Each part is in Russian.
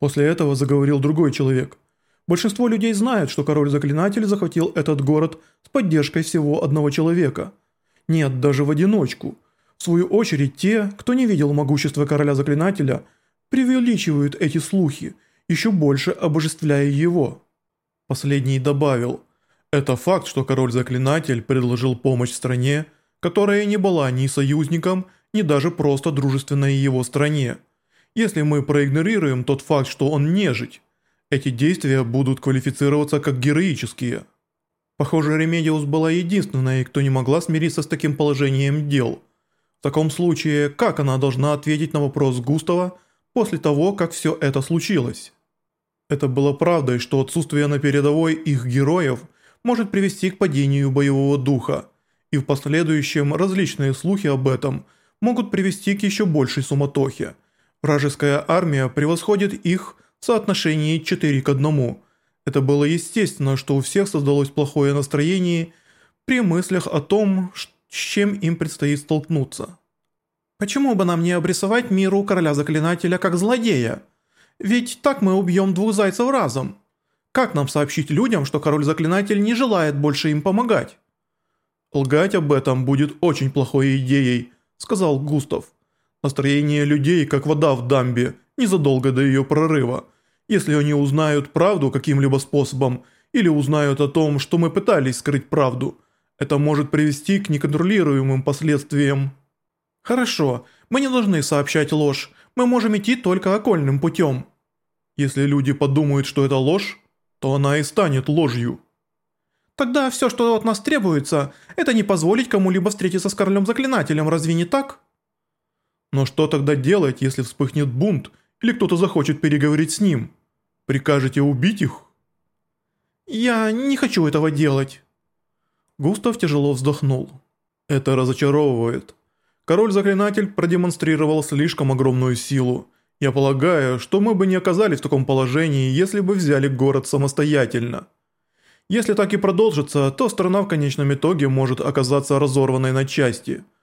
После этого заговорил другой человек. Большинство людей знает, что король-заклинатель захватил этот город с поддержкой всего одного человека. Нет, даже в одиночку. В свою очередь, те, кто не видел могущества короля-заклинателя, преувеличивают эти слухи, еще больше обожествляя его. Последний добавил, это факт, что король-заклинатель предложил помощь стране, которая не была ни союзником, ни даже просто дружественной его стране. Если мы проигнорируем тот факт, что он нежить, эти действия будут квалифицироваться как героические. Похоже, Ремедиус была единственной, кто не могла смириться с таким положением дел. В таком случае, как она должна ответить на вопрос Густава после того, как все это случилось? Это было правдой, что отсутствие на передовой их героев может привести к падению боевого духа, и в последующем различные слухи об этом могут привести к еще большей суматохе – Вражеская армия превосходит их в соотношении 4 к 1. Это было естественно, что у всех создалось плохое настроение при мыслях о том, с чем им предстоит столкнуться. Почему бы нам не обрисовать миру короля-заклинателя как злодея? Ведь так мы убьем двух зайцев разом. Как нам сообщить людям, что король-заклинатель не желает больше им помогать? «Лгать об этом будет очень плохой идеей», – сказал Густав. Настроение людей, как вода в дамбе, незадолго до ее прорыва. Если они узнают правду каким-либо способом, или узнают о том, что мы пытались скрыть правду, это может привести к неконтролируемым последствиям. Хорошо, мы не должны сообщать ложь, мы можем идти только окольным путем. Если люди подумают, что это ложь, то она и станет ложью. Тогда все, что от нас требуется, это не позволить кому-либо встретиться с королем-заклинателем, разве не так? Но что тогда делать, если вспыхнет бунт или кто-то захочет переговорить с ним? Прикажете убить их? Я не хочу этого делать. Густав тяжело вздохнул. Это разочаровывает. Король-заклинатель продемонстрировал слишком огромную силу. Я полагаю, что мы бы не оказались в таком положении, если бы взяли город самостоятельно. Если так и продолжится, то страна в конечном итоге может оказаться разорванной на части –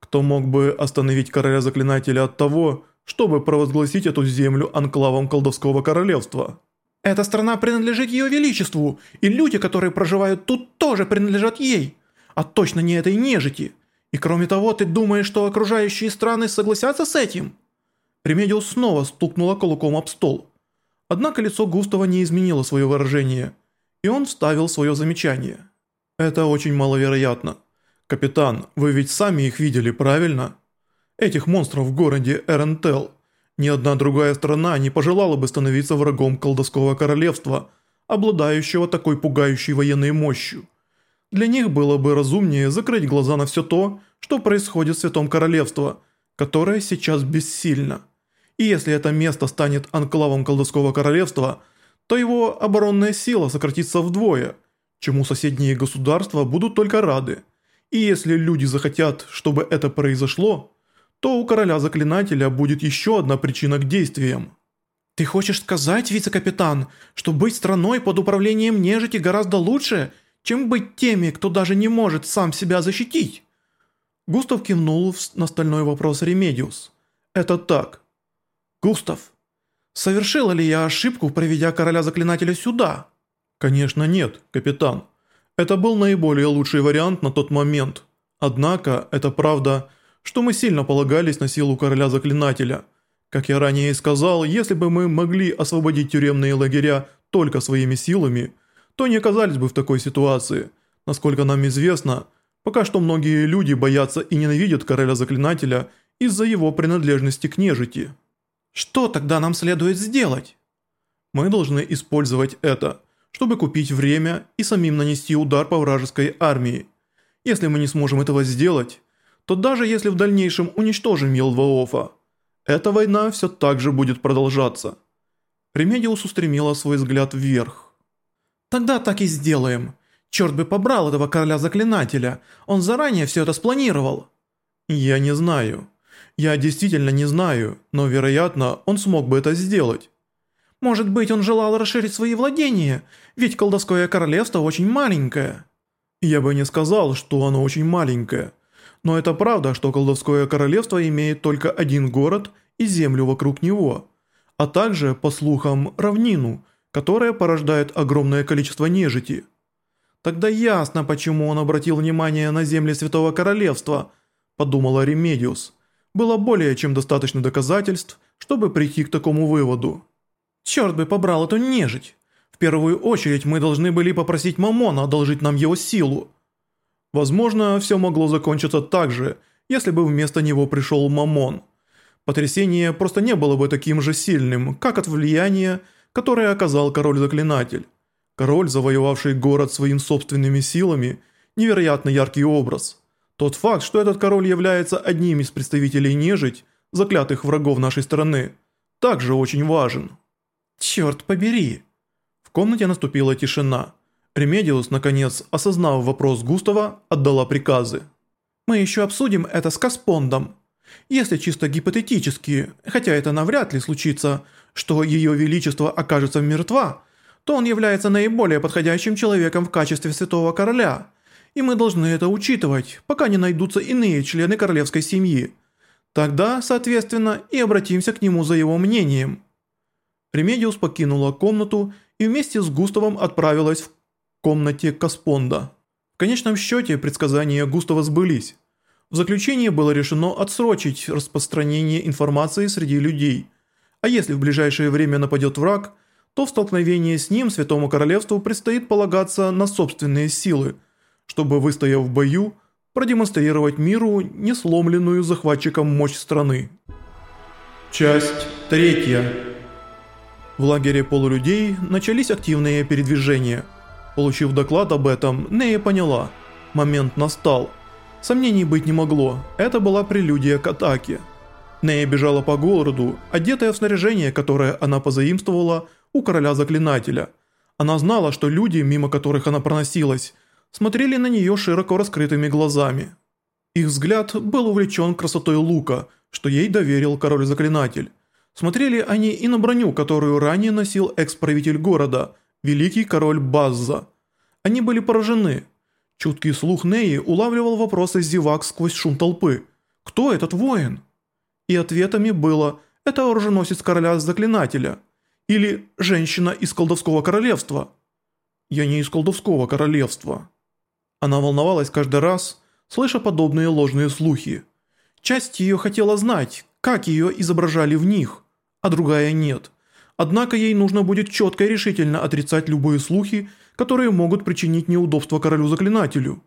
кто мог бы остановить короля-заклинателя от того, чтобы провозгласить эту землю анклавом колдовского королевства? Эта страна принадлежит ее величеству, и люди, которые проживают тут, тоже принадлежат ей. А точно не этой нежити. И кроме того, ты думаешь, что окружающие страны согласятся с этим?» Ремедиус снова стукнула кулаком об стол. Однако лицо Густава не изменило свое выражение, и он вставил свое замечание. «Это очень маловероятно. «Капитан, вы ведь сами их видели, правильно? Этих монстров в городе Э-Рантел. Ни одна другая страна не пожелала бы становиться врагом колдовского королевства, обладающего такой пугающей военной мощью. Для них было бы разумнее закрыть глаза на все то, что происходит в Святом Королевстве, которое сейчас бессильно. И если это место станет анклавом колдовского королевства, то его оборонная сила сократится вдвое, чему соседние государства будут только рады – и если люди захотят, чтобы это произошло, то у короля-заклинателя будет еще одна причина к действиям. «Ты хочешь сказать, вице-капитан, что быть страной под управлением нежити гораздо лучше, чем быть теми, кто даже не может сам себя защитить?» Густав кивнул на стальной вопрос Ремедиус. «Это так». «Густав, совершила ли я ошибку, проведя короля-заклинателя сюда?» «Конечно нет, капитан». Это был наиболее лучший вариант на тот момент. Однако, это правда, что мы сильно полагались на силу короля-заклинателя. Как я ранее и сказал, если бы мы могли освободить тюремные лагеря только своими силами, то не оказались бы в такой ситуации. Насколько нам известно, пока что многие люди боятся и ненавидят короля-заклинателя из-за его принадлежности к нежити. Что тогда нам следует сделать? Мы должны использовать это – чтобы купить время и самим нанести удар по вражеской армии. Если мы не сможем этого сделать, то даже если в дальнейшем уничтожим Ялдабаофа, эта война все так же будет продолжаться. Ремедиус устремила свой взгляд вверх. «Тогда так и сделаем. Черт бы побрал этого короля-заклинателя, он заранее все это спланировал». «Я не знаю. Я действительно не знаю, но вероятно он смог бы это сделать. Может быть, он желал расширить свои владения, ведь колдовское королевство очень маленькое». «Я бы не сказал, что оно очень маленькое. Но это правда, что колдовское королевство имеет только один город и землю вокруг него. а также, по слухам, равнину, которая порождает огромное количество нежити. Тогда ясно, почему он обратил внимание на земли Святого Королевства, подумала Ремедиус. Было более чем достаточно доказательств, чтобы прийти к такому выводу. Черт бы побрал эту нежить. В первую очередь мы должны были попросить Мамона одолжить нам его силу. Возможно, все могло закончиться так же, если бы вместо него пришел Мамон. Потрясение просто не было бы таким же сильным, как от влияния, которое оказал король-заклинатель. Король, завоевавший город своими собственными силами, невероятно яркий образ. Тот факт, что этот король является одним из представителей нежить, заклятых врагов нашей страны, также очень важен. Черт побери! В комнате наступила тишина. Ремедиус, наконец, осознав вопрос Густава, отдала приказы. «Мы еще обсудим это с Каспондом. Если чисто гипотетически, хотя это навряд ли случится, что Ее Величество окажется мертва, то он является наиболее подходящим человеком в качестве Святого Короля, и мы должны это учитывать, пока не найдутся иные члены королевской семьи. Тогда, соответственно, и обратимся к нему за его мнением». Ремедиус покинула комнату и вместе с Густавом отправилась к комнате Каспонда. В конечном счете предсказания Густава сбылись. В заключение было решено отсрочить распространение информации среди людей. А если в ближайшее время нападет враг, то в столкновении с ним Святому Королевству предстоит полагаться на собственные силы, чтобы, выстояв в бою, продемонстрировать миру несломленную захватчиком мощь страны. Часть третья. В лагере полулюдей начались активные передвижения – Получив доклад об этом, Нея поняла. Момент настал. Сомнений быть не могло, это была прелюдия к атаке. Нея бежала по городу, одетая в снаряжение, которое она позаимствовала у короля-заклинателя. Она знала, что люди, мимо которых она проносилась, смотрели на нее широко раскрытыми глазами. Их взгляд был увлечен красотой лука, что ей доверил король-заклинатель. Смотрели они и на броню, которую ранее носил экс-правитель города – великий король Базза. Они были поражены. Чуткий слух Неи улавливал вопросы зевак сквозь шум толпы. «Кто этот воин?» И ответами было «Это оруженосец короля-заклинателя» или «Женщина из колдовского королевства». «Я не из колдовского королевства». Она волновалась каждый раз, слыша подобные ложные слухи. Часть ее хотела знать, как ее изображали в них, а другая нет – Однако ей нужно будет четко и решительно отрицать любые слухи, которые могут причинить неудобства королю-заклинателю.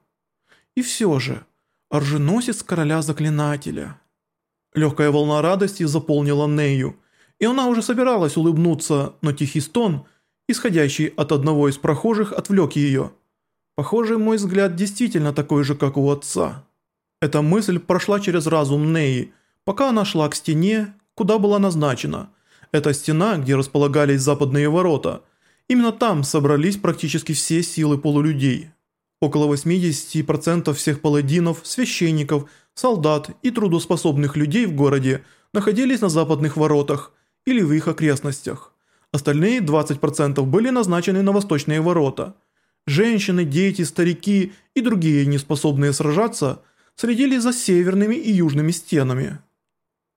И все же, оруженосец короля-заклинателя. Легкая волна радости заполнила Нею, и она уже собиралась улыбнуться, но тихий стон, исходящий от одного из прохожих, отвлек ее. Похоже, мой взгляд действительно такой же, как у отца. Эта мысль прошла через разум Неи, пока она шла к стене, куда была назначена – это стена, где располагались западные ворота. Именно там собрались практически все силы полулюдей. Около 80% всех паладинов, священников, солдат и трудоспособных людей в городе находились на западных воротах или в их окрестностях. Остальные 20% были назначены на восточные ворота. Женщины, дети, старики и другие неспособные сражаться следили за северными и южными стенами.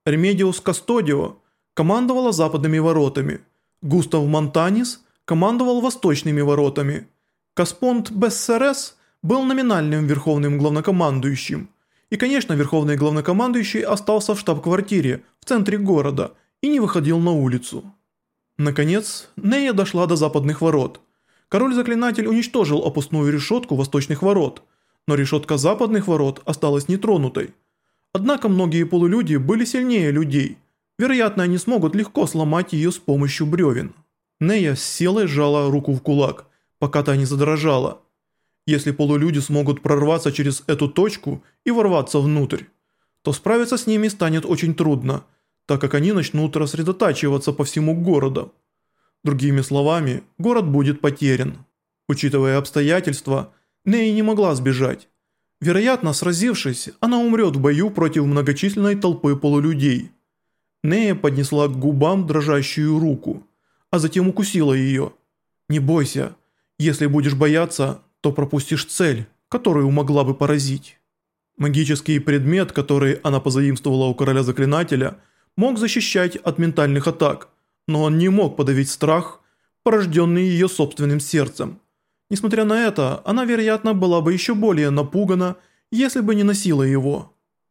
Ремедиус Кастодио командовала западными воротами, Густав Монтанис командовал восточными воротами, Каспонд Бессарез был номинальным верховным главнокомандующим, и, конечно, верховный главнокомандующий остался в штаб-квартире в центре города и не выходил на улицу. Наконец, Нея дошла до западных ворот. Король-заклинатель уничтожил опускную решетку восточных ворот, но решетка западных ворот осталась нетронутой. Однако многие полулюди были сильнее людей – Вероятно, они смогут легко сломать ее с помощью бревен. Нея с силой сжала руку в кулак, пока та не задрожала. Если полулюди смогут прорваться через эту точку и ворваться внутрь, то справиться с ними станет очень трудно, так как они начнут рассредотачиваться по всему городу. Другими словами, город будет потерян. Учитывая обстоятельства, Нея не могла сбежать. Вероятно, сразившись, она умрет в бою против многочисленной толпы полулюдей. Нея поднесла к губам дрожащую руку, а затем укусила ее. «Не бойся, если будешь бояться, то пропустишь цель, которую могла бы поразить». Магический предмет, который она позаимствовала у короля-заклинателя, мог защищать от ментальных атак, но он не мог подавить страх, порожденный ее собственным сердцем. Несмотря на это, она, вероятно, была бы еще более напугана, если бы не носила его.